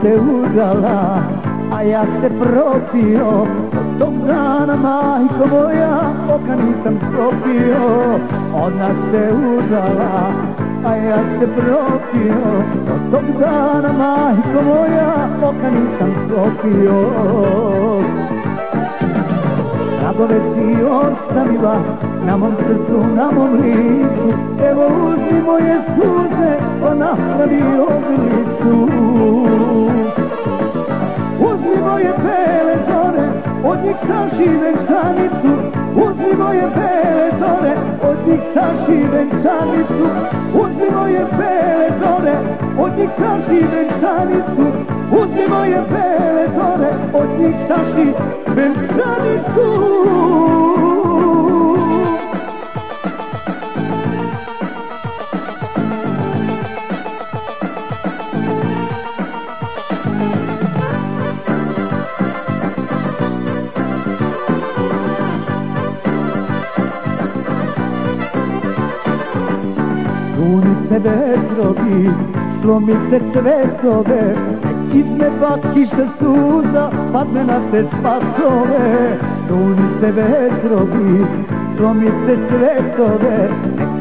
se udala, a ja se propio tog dana, majko moja, oka nisam propio Ona se udala, a ja se propio Od tog dana, majko moja, oka nisam sklopio Tragove si ostavila na mom srcu, na mom licu. Evo uzmi moje suze, pa napravi oblicu. Uzmi moje bele zore, od njih saši venčanicu Uzmi moje bele zore, od njih saši venčanicu Uzmi moje bele zore, od njih saši venčanicu Uzmi moje bele zore, od njih saši venčanicu Sunite vetrovi, slomite cvetove Iz neba kiša suza, padne na te spatove Sunite vetrovi, slomite cvetove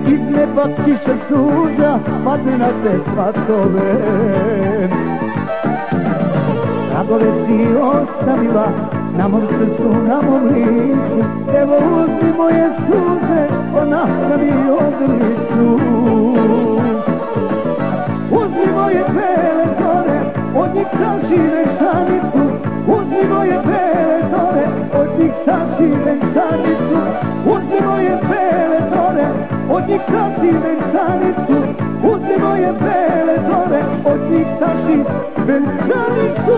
Iz neba kiša suza, padne na te spatove Tragove si ostavila na mom srcu, na mom licu Evo uzmi moje suze, pa napravi odliču. Uzmi moje bele zore, od njih saši venčanicu Uzmi moje bele zore, od njih saši venčanicu Uzmi moje bele zore, od njih saši venčanicu Uzmi moje bele zore, od njih saši venčanicu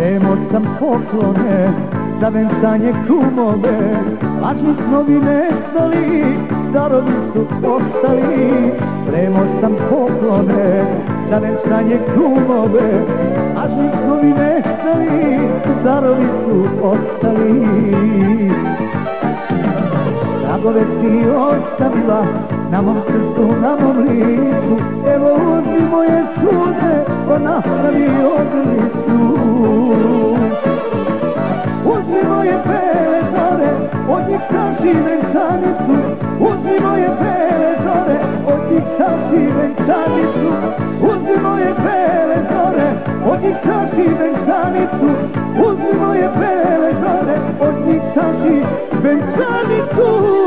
Spremao sam poklone za venčanje kumove Lažni snovi nestali, darovi su ostali Spremao sam poklone za venčanje kumove Lažni snovi nestali, darovi su ostali Tragove si ostavila na mom srcu, na mom licu Evo uzmi moje suze, pa napravi njih saši venčanicu Uzmi moje bele zore, od njih saši venčanicu Uzmi moje bele zore, od njih saši venčanicu Uzmi moje bele zore, od njih saši venčanicu